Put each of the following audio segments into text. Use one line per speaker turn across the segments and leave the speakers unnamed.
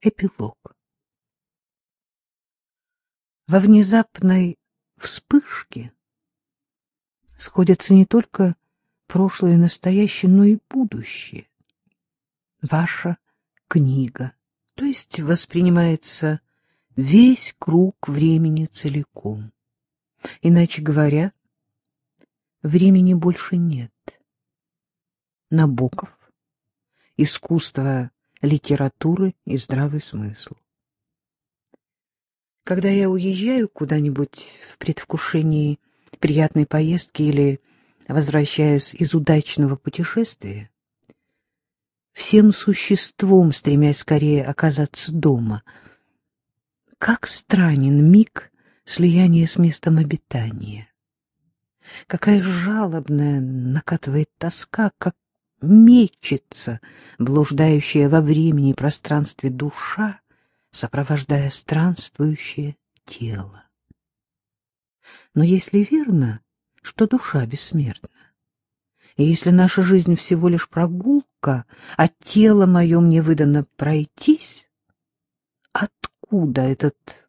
Эпилог. Во внезапной вспышке сходятся не только прошлое и настоящее, но и будущее. Ваша книга, то есть воспринимается весь круг времени целиком. Иначе говоря, времени больше нет. Набоков. Искусство литературы и здравый смысл. Когда я уезжаю куда-нибудь в предвкушении приятной поездки или возвращаюсь из удачного путешествия, всем существом стремясь скорее оказаться дома, как странен миг слияния с местом обитания. Какая жалобная накатывает тоска, как мечется, блуждающая во времени и пространстве душа, сопровождая странствующее тело. Но если верно, что душа бессмертна, и если наша жизнь всего лишь прогулка, а тело мое мне выдано пройтись, откуда этот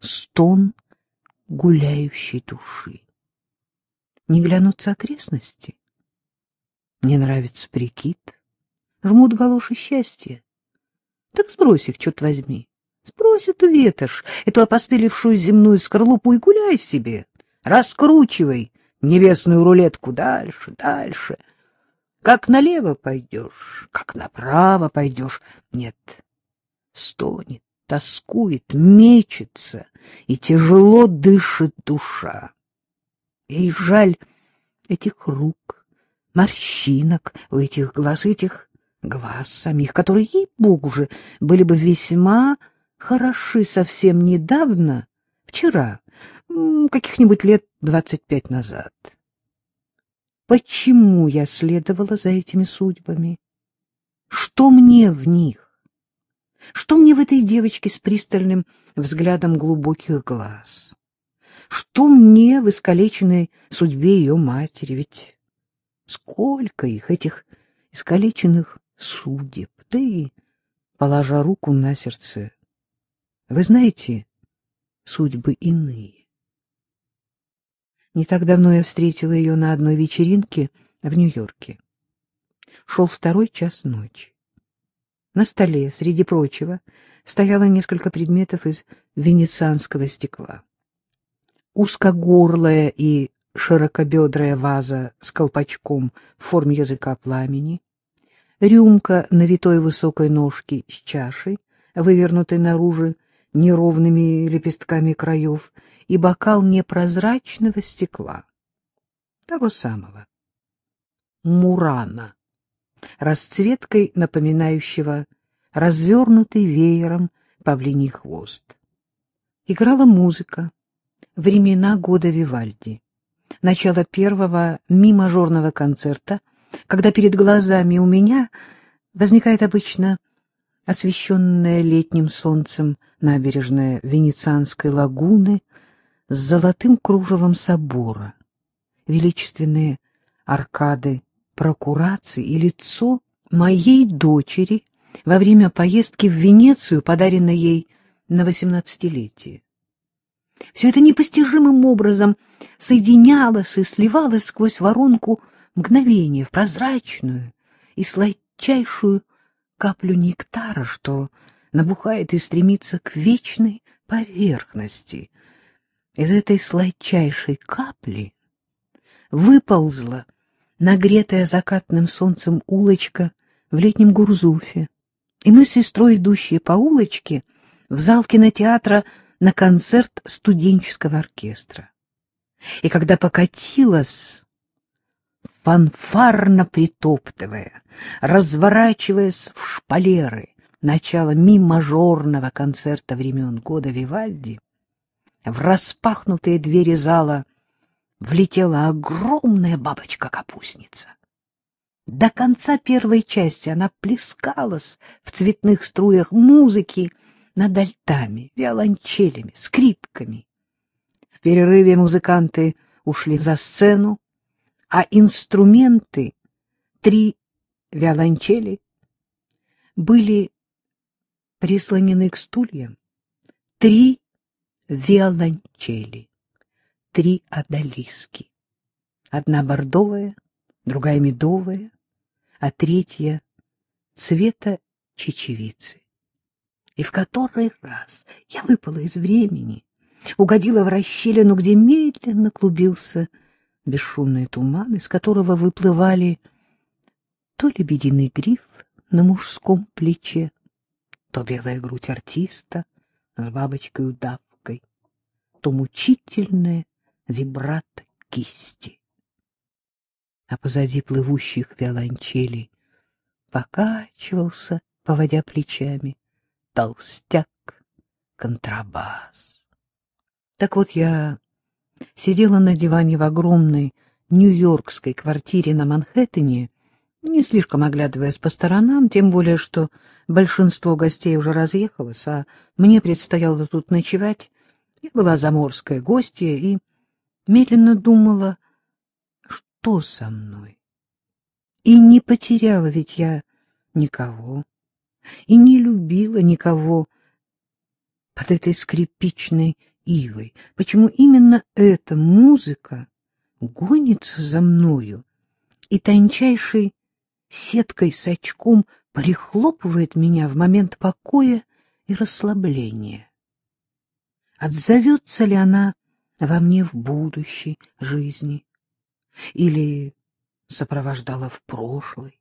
стон гуляющей души? Не глянутся окрестности? Не нравится прикид. Жмут галоши счастья. Так сбрось их, черт возьми. Сбрось эту ветошь, эту опостылевшую земную скорлупу и гуляй себе. Раскручивай небесную рулетку дальше, дальше. Как налево пойдешь, как направо пойдешь. Нет, стонет, тоскует, мечется, и тяжело дышит душа. Ей жаль этих рук, морщинок у этих глаз, этих глаз самих, которые, ей-богу же, были бы весьма хороши совсем недавно, вчера, каких-нибудь лет двадцать пять назад. Почему я следовала за этими судьбами? Что мне в них? Что мне в этой девочке с пристальным взглядом глубоких глаз? Что мне в искалеченной судьбе ее матери? Ведь Сколько их, этих искалеченных судеб! Ты, положа руку на сердце, вы знаете, судьбы иные. Не так давно я встретила ее на одной вечеринке в Нью-Йорке. Шел второй час ночи. На столе, среди прочего, стояло несколько предметов из венецианского стекла. Узкогорлая и широкобедрая ваза с колпачком в форме языка пламени, рюмка на витой высокой ножке с чашей, вывернутой наружу неровными лепестками краев, и бокал непрозрачного стекла, того самого, мурана, расцветкой напоминающего развернутый веером павлиний хвост. Играла музыка, времена года Вивальди начало первого ми-мажорного концерта, когда перед глазами у меня возникает обычно освещенная летним солнцем набережная Венецианской лагуны с золотым кружевом собора, величественные аркады прокурации и лицо моей дочери во время поездки в Венецию, подаренной ей на восемнадцатилетие. Все это непостижимым образом соединялось и сливалось сквозь воронку мгновения в прозрачную и сладчайшую каплю нектара, что набухает и стремится к вечной поверхности. Из этой сладчайшей капли выползла нагретая закатным солнцем улочка в летнем Гурзуфе, и мы с сестрой, идущие по улочке, в зал кинотеатра на концерт студенческого оркестра. И когда покатилась, фанфарно притоптывая, разворачиваясь в шпалеры, начало ми-мажорного концерта времен года Вивальди, в распахнутые двери зала влетела огромная бабочка-капустница. До конца первой части она плескалась в цветных струях музыки, над альтами, виолончелями, скрипками. В перерыве музыканты ушли за сцену, а инструменты, три виолончели, были прислонены к стульям три виолончели, три одолиски. Одна бордовая, другая медовая, а третья цвета чечевицы. И в который раз я выпала из времени, угодила в расщелину, где медленно клубился бесшумный туман, из которого выплывали то лебединый гриф на мужском плече, то белая грудь артиста с бабочкой-удавкой, то мучительное вибрато кисти. А позади плывущих виолончелей покачивался, поводя плечами, толстяк контрабас. Так вот я сидела на диване в огромной нью-йоркской квартире на Манхэттене, не слишком оглядываясь по сторонам, тем более, что большинство гостей уже разъехалось, а мне предстояло тут ночевать. Я была заморская гостья и медленно думала, что со мной. И не потеряла ведь я никого, и не любила никого под этой скрипичной ивой. Почему именно эта музыка гонится за мною и тончайшей сеткой с очком прихлопывает меня в момент покоя и расслабления. Отзовется ли она во мне в будущей жизни или сопровождала в прошлой?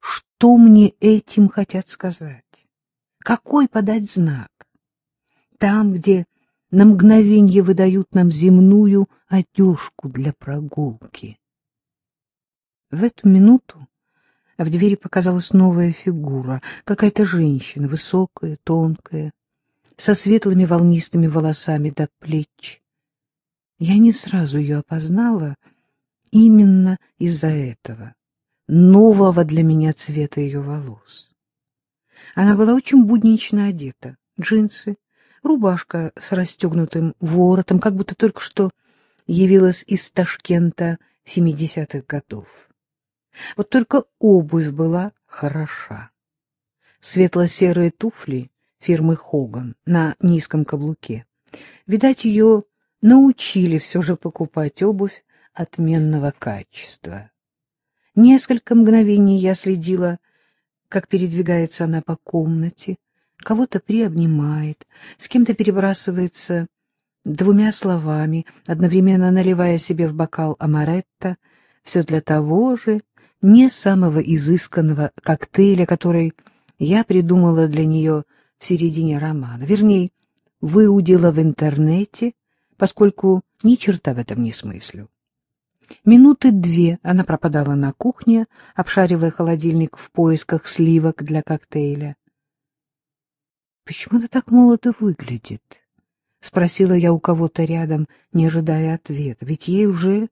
Что мне этим хотят сказать? Какой подать знак? Там, где на мгновенье выдают нам земную одежку для прогулки. В эту минуту в двери показалась новая фигура, какая-то женщина, высокая, тонкая, со светлыми волнистыми волосами до плеч. Я не сразу ее опознала именно из-за этого, нового для меня цвета ее волос. Она была очень буднично одета, джинсы, рубашка с расстегнутым воротом, как будто только что явилась из Ташкента семидесятых годов. Вот только обувь была хороша. Светло-серые туфли фирмы Хоган на низком каблуке. Видать, ее научили все же покупать обувь отменного качества. Несколько мгновений я следила, как передвигается она по комнате, кого-то приобнимает, с кем-то перебрасывается двумя словами, одновременно наливая себе в бокал амаретто, все для того же, не самого изысканного коктейля, который я придумала для нее в середине романа. Вернее, выудила в интернете, поскольку ни черта в этом не смыслю. Минуты две она пропадала на кухне, обшаривая холодильник в поисках сливок для коктейля. — Почему она так молодо выглядит? — спросила я у кого-то рядом, не ожидая ответа. — Ведь ей уже...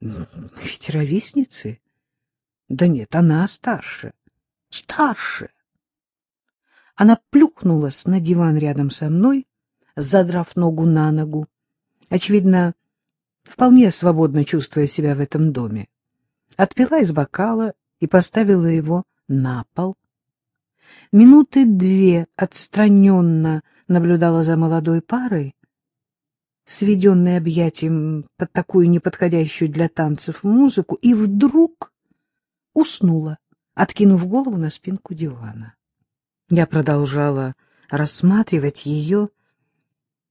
Ведь ровесницы. Да нет, она старше. Старше. Она плюхнулась на диван рядом со мной, задрав ногу на ногу, очевидно, вполне свободно чувствуя себя в этом доме. Отпила из бокала и поставила его на пол. Минуты две отстраненно наблюдала за молодой парой, сведенной объятием под такую неподходящую для танцев музыку, и вдруг уснула, откинув голову на спинку дивана. Я продолжала рассматривать ее,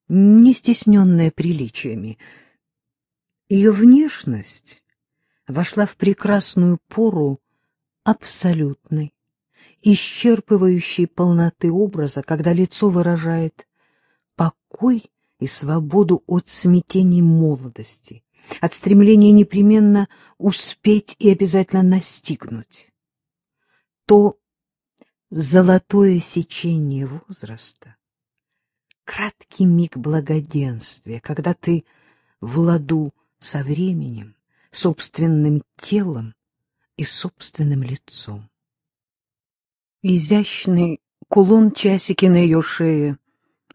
не стесненная приличиями. Ее внешность вошла в прекрасную пору абсолютной, исчерпывающей полноты образа, когда лицо выражает покой и свободу от смятений молодости, от стремления непременно успеть и обязательно настигнуть. То золотое сечение возраста, краткий миг благоденствия, когда ты в ладу со временем, собственным телом и собственным лицом. Изящный кулон-часики на ее шее,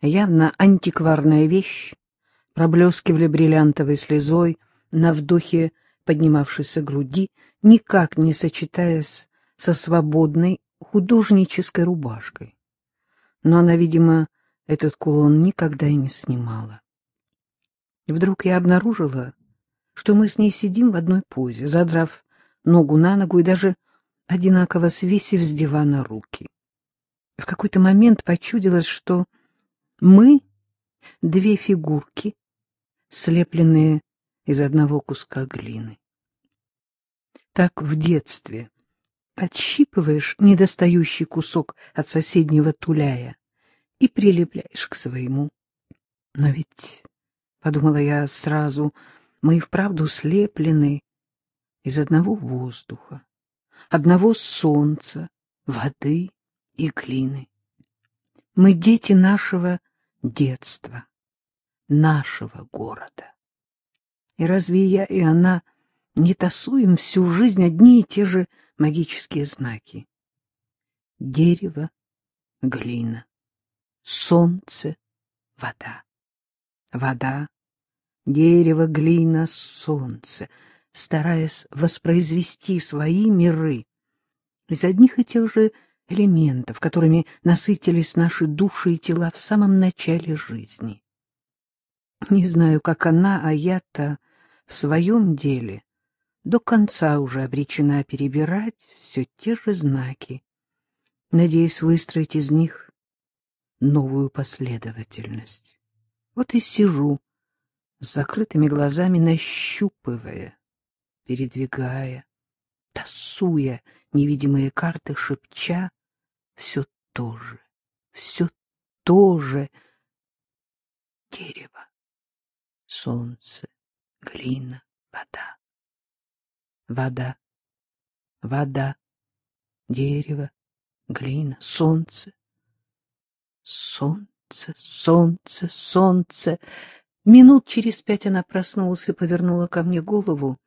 явно антикварная вещь, проблескивали бриллиантовой слезой на вдохе поднимавшейся груди, никак не сочетаясь со свободной художнической рубашкой, но она, видимо, этот кулон никогда и не снимала. И вдруг я обнаружила, что мы с ней сидим в одной позе, задрав ногу на ногу и даже одинаково свесив с дивана руки. В какой-то момент почудилось, что мы — две фигурки, слепленные из одного куска глины. Так в детстве отщипываешь недостающий кусок от соседнего туляя и прилепляешь к своему. Но ведь, — подумала я сразу, — мы и вправду слеплены из одного воздуха, одного солнца, воды и глины. Мы дети нашего детства, нашего города. И разве я и она не тасуем всю жизнь одни и те же магические знаки. Дерево, глина, солнце, вода. Вода, дерево, глина, солнце, стараясь воспроизвести свои миры из одних и тех же элементов, которыми насытились наши души и тела в самом начале жизни. Не знаю, как она, а я-то в своем деле до конца уже обречена перебирать все те же знаки, надеясь выстроить из них новую последовательность. Вот и сижу с закрытыми глазами, нащупывая, передвигая, тасуя невидимые карты, шепча все то же, все то же дерево, солнце, глина, вода вода, вода, дерево, глина, солнце, солнце, солнце, солнце. Минут через пять она проснулась и повернула ко мне голову.